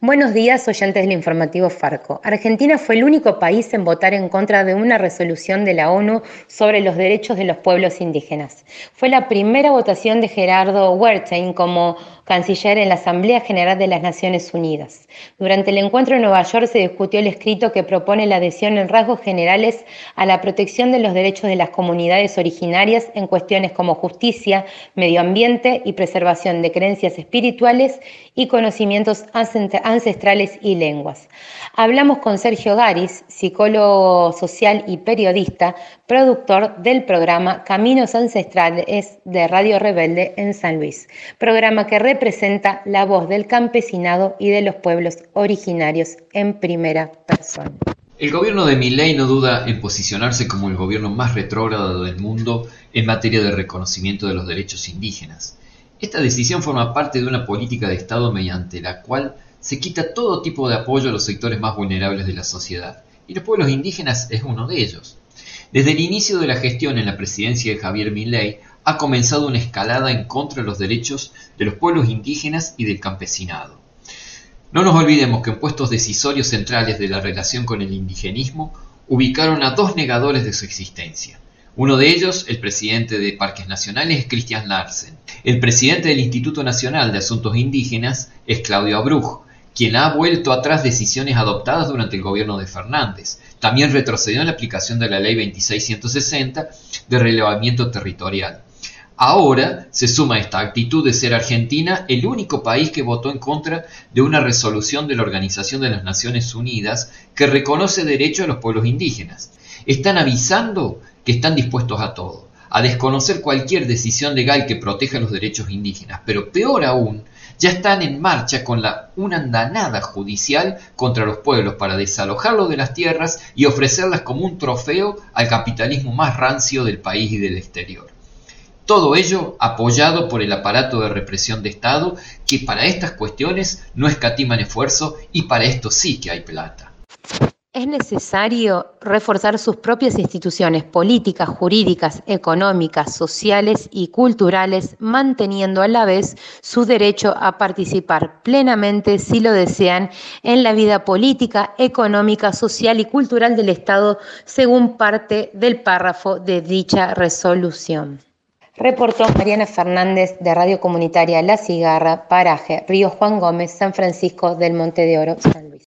Buenos días, oyentes del informativo Farco. Argentina fue el único país en votar en contra de una resolución de la ONU sobre los derechos de los pueblos indígenas. Fue la primera votación de Gerardo Wertheim como canciller en la Asamblea General de las Naciones Unidas. Durante el encuentro en Nueva York se discutió el escrito que propone la adhesión en rasgos generales a la protección de los derechos de las comunidades originarias en cuestiones como justicia, medio ambiente y preservación de creencias espirituales y conocimientos ancestrales y lenguas. Hablamos con Sergio Garis, psicólogo social y periodista, productor del programa Caminos Ancestrales de Radio Rebelde en San Luis, programa que representa la voz del campesinado y de los pueblos originarios en primera persona. El gobierno de Milei no duda en posicionarse como el gobierno más retrógrado del mundo en materia de reconocimiento de los derechos indígenas. Esta decisión forma parte de una política de Estado mediante la cual se quita todo tipo de apoyo a los sectores más vulnerables de la sociedad, y los pueblos indígenas es uno de ellos. Desde el inicio de la gestión en la presidencia de Javier Milei ha comenzado una escalada en contra de los derechos de los pueblos indígenas y del campesinado. No nos olvidemos que en puestos decisorios centrales de la relación con el indigenismo ubicaron a dos negadores de su existencia, uno de ellos, el presidente de Parques Nacionales, es Christian Larsen. El presidente del Instituto Nacional de Asuntos Indígenas es Claudio Abruj, quien ha vuelto atrás decisiones adoptadas durante el gobierno de Fernández. También retrocedió en la aplicación de la ley 2660 de relevamiento territorial. Ahora se suma a esta actitud de ser Argentina el único país que votó en contra de una resolución de la Organización de las Naciones Unidas que reconoce derecho a los pueblos indígenas. Están avisando que están dispuestos a todo, a desconocer cualquier decisión legal que proteja los derechos indígenas, pero peor aún, ya están en marcha con la, una andanada judicial contra los pueblos para desalojarlos de las tierras y ofrecerlas como un trofeo al capitalismo más rancio del país y del exterior. Todo ello apoyado por el aparato de represión de Estado que para estas cuestiones no escatiman esfuerzo y para esto sí que hay plata. Es necesario reforzar sus propias instituciones políticas, jurídicas, económicas, sociales y culturales, manteniendo a la vez su derecho a participar plenamente, si lo desean, en la vida política, económica, social y cultural del Estado, según parte del párrafo de dicha resolución. Reportó Mariana Fernández de Radio Comunitaria La Cigarra, Paraje, Río Juan Gómez, San Francisco del Monte de Oro, San Luis.